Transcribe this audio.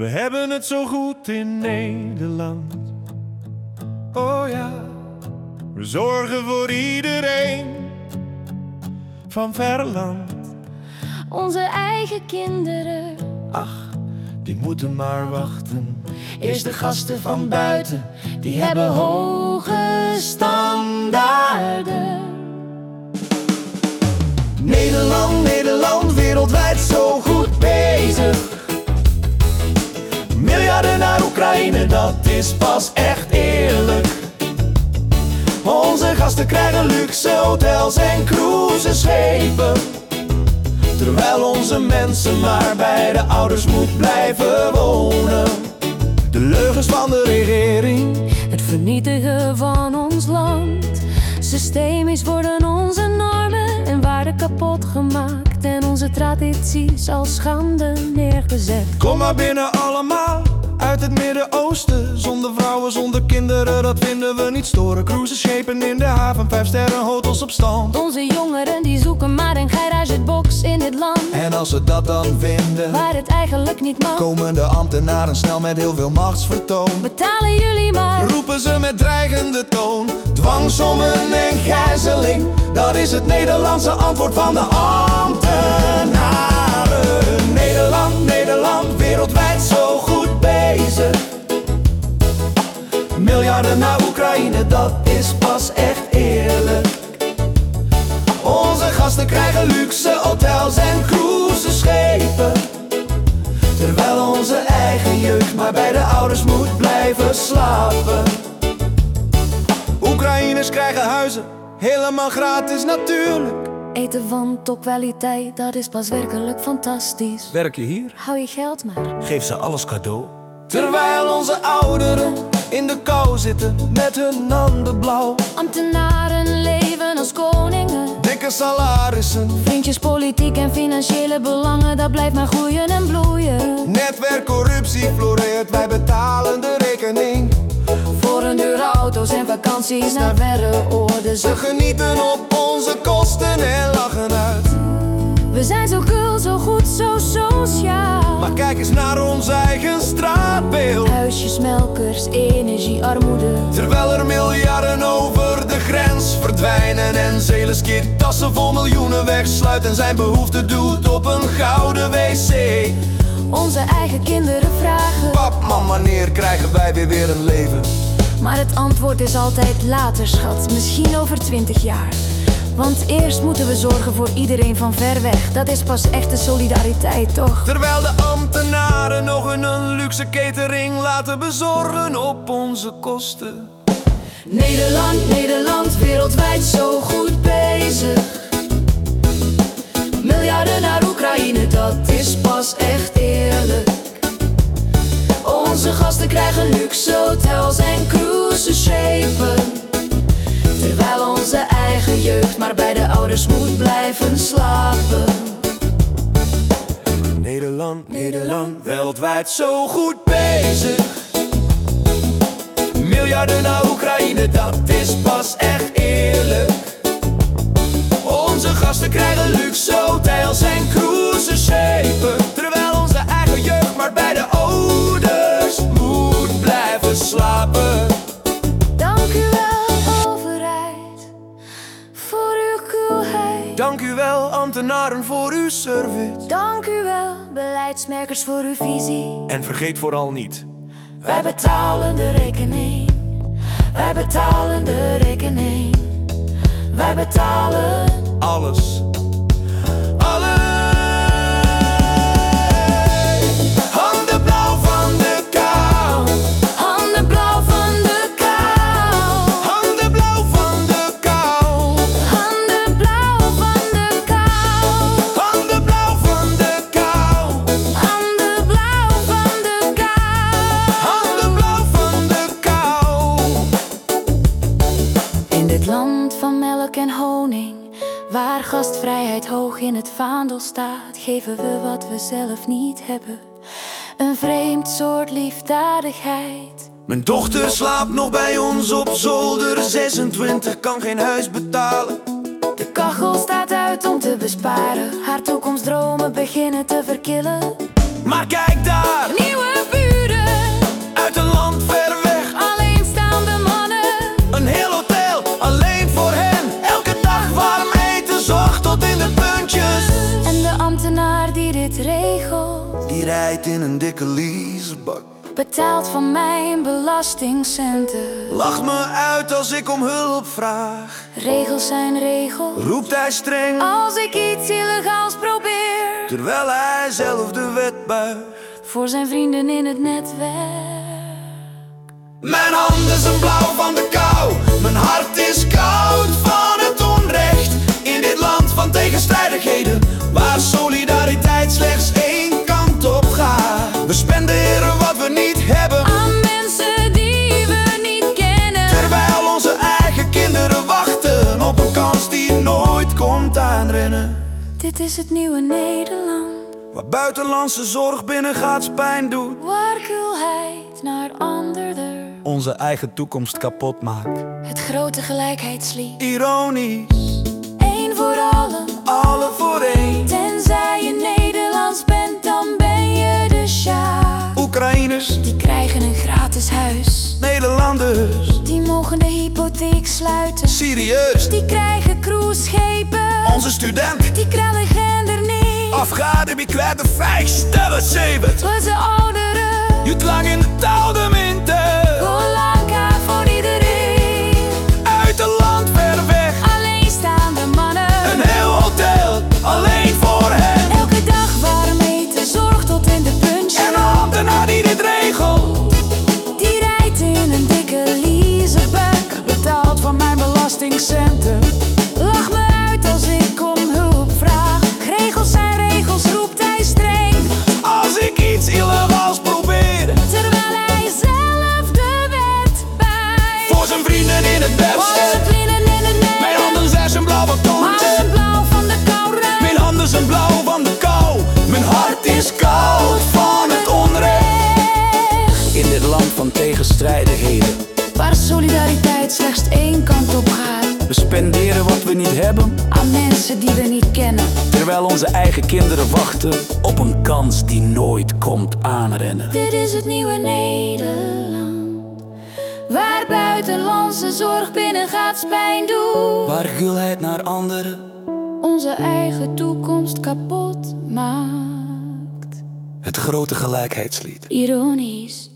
We hebben het zo goed in Nederland. Oh ja, we zorgen voor iedereen van verre land. Onze eigen kinderen. Ach, die moeten maar wachten. Eerst de gasten van buiten, die hebben hoge standaarden. Nederland, Nederland, wereldwijd zo goed bezig. Is pas echt eerlijk. Onze gasten krijgen luxe hotels en cruiseschepen. Terwijl onze mensen maar bij de ouders moet blijven wonen. De leugens van de regering, Het vernietigen van ons land. Systemisch worden onze normen en waarden kapot gemaakt. En onze tradities als schande neergezet. kom maar binnen. Uit het Midden-Oosten, zonder vrouwen, zonder kinderen, dat vinden we niet storen. Cruiseschepen in de haven, vijf sterren hotels op stand. Onze jongeren die zoeken maar een garagebok's in dit land. En als ze dat dan vinden, Waar het eigenlijk niet mag. komen de ambtenaren snel met heel veel machtsvertoon. Betalen jullie maar. Roepen ze met dreigende toon, dwangsommen en gijzeling. Dat is het Nederlandse antwoord van de ambtenaren. Maar bij de ouders moet blijven slapen. Oekraïners krijgen huizen, helemaal gratis natuurlijk. Eten van topkwaliteit, dat is pas werkelijk fantastisch. Werk je hier? Hou je geld maar. Geef ze alles cadeau. Terwijl onze ouderen in de kou zitten met hun handen blauw. Ambtenaren leven als koningen. Dikke salarissen, Vriendjes, politiek en financiële belangen, dat blijft maar groeien en bloeien. netwerkcorruptie floreert, wij betalen de rekening. Voor een dure auto's en vakanties naar verre oorden. Ze genieten op onze kosten en lachen uit. We zijn zo cool, zo goed, zo sociaal. Maar kijk eens naar ons eigen straatbeeld. Huisjes, melkers, energie, armoede. Terwijl er miljarden over verdwijnen En Zelenskid tassen vol miljoenen wegsluit En zijn behoefte doet op een gouden wc Onze eigen kinderen vragen. Pap, man, wanneer krijgen wij weer weer een leven? Maar het antwoord is altijd later, schat. Misschien over twintig jaar. Want eerst moeten we zorgen voor iedereen van ver weg. Dat is pas echte solidariteit, toch? Terwijl de ambtenaren nog een luxe catering laten bezorgen op onze kosten Nederland, Nederland, wereldwijd zo goed bezig. Miljarden naar Oekraïne, dat is pas echt eerlijk. Onze gasten krijgen luxe hotels en cruiseschepen. Terwijl onze eigen jeugd maar bij de ouders moet blijven slapen. Nederland, Nederland, wereldwijd zo goed bezig Miljarden naar Oekraïne, dat is pas echt eerlijk Onze gasten krijgen luxe hotels en cruiseschepen Terwijl onze eigen jeugd maar bij de ouders moet blijven slapen Dank u wel, overheid, voor uw koelheid. Dank u wel ambtenaren voor uw service Dank u wel, beleidsmerkers, voor uw visie. En vergeet vooral niet Wij betalen de rekening. Wij betalen de rekening. Wij betalen. Waar gastvrijheid hoog in het vaandel staat, geven we wat we zelf niet hebben. Een vreemd soort liefdadigheid. Mijn dochter slaapt nog bij ons op zolder 26, kan geen huis betalen. De kachel staat uit om te besparen. Haar toekomstdromen beginnen te verkillen. Maar kijk daar, dikke leasebak. Betaald van mijn belastingcenten. Lach me uit als ik om hulp vraag. Regels zijn regels. Roept hij streng, Als ik iets illegaals probeer. terwijl hij zelf de wet buigt. Voor zijn vrienden in het netwerk. Mijn handen zijn blauw van de kou. Mijn hart is koud Dit is het nieuwe Nederland. Waar buitenlandse zorg binnengaats pijn doet, Waar naar anderder. onze eigen toekomst kapot maakt. Het grote gelijkheidslied. Ironisch, Eén voor allen. alle voor één. Tenzij je Nederlands bent, dan ben je de sjaak. Oekraïners, Die krijgen een gratis huis. Nederlanders, Die mogen de hypotheek sluiten. serieus. Die krijgen cruiseschepen. Onze student, Die krallen gender niet. afgaande wie kwijt de vijf sterren zeven. Onze ouderen. Je lang in de touw de minten. Zijn vrienden in het net. Mijn handen zijn zijn blauwe tong. Handen blauw van de kou ruikt. Mijn handen zijn blauw van de kou. Mijn hart is koud van het onrecht. In dit land van tegenstrijdigheden. Waar solidariteit slechts één kant op gaat. We spenderen wat we niet hebben, Aan mensen die we niet kennen. terwijl onze eigen kinderen wachten op een kans die nooit komt aanrennen. Dit is het nieuwe Nederland. Waar buitenlandse zorg binnengaat pijn doet. Waar gulheid naar anderen, Onze eigen toekomst kapot maakt. het grote gelijkheidslied. Ironisch.